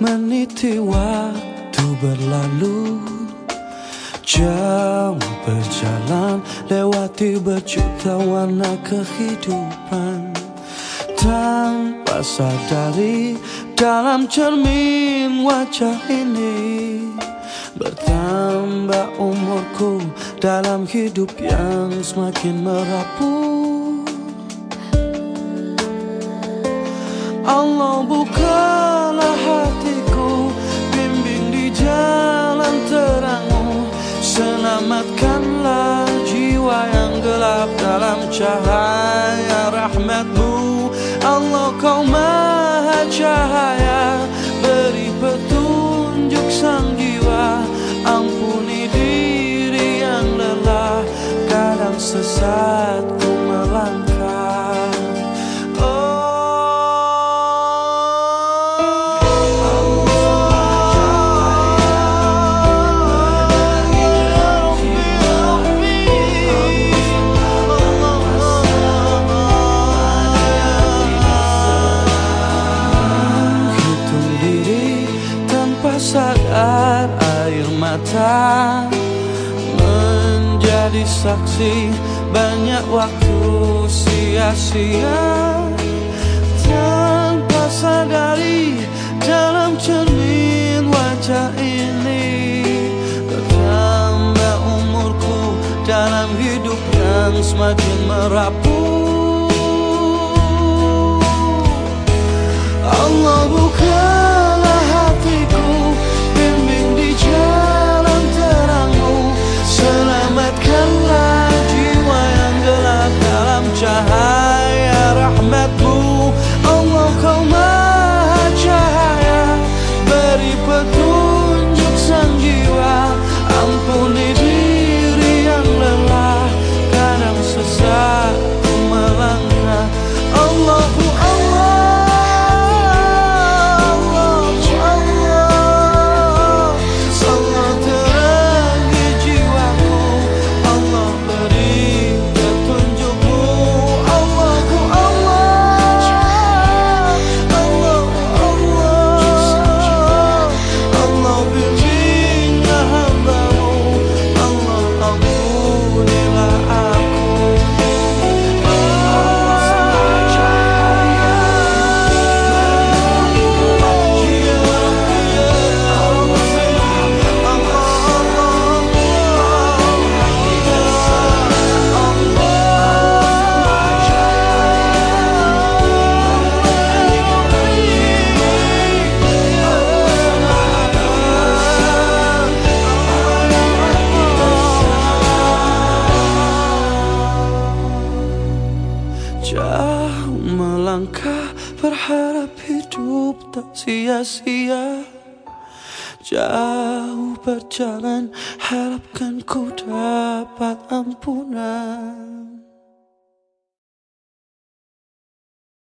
meniti waktu berlalu. Jam berjalan lewati berjuta warna kehidupan. Tanpa sadari dalam cermin wajah ini Bertambah umurku dalam hidup yang semakin merapuh Allah bukalah hatiku Bimbing di jalan terangmu. Selamatkanlah jiwa yang gelap dalam cahaya rahmatmu. Allah kau maha cahaya air mata Menjadi saksi. Banyak waktu sia-sia Tanpa sadari dalam cermin wajah ini. Bertambah umurku dalam hidup yang semakin merapuh Allah bukalah berharap hidup tak sia-sia. Jauh berjalan harapkan ku dapat ampunan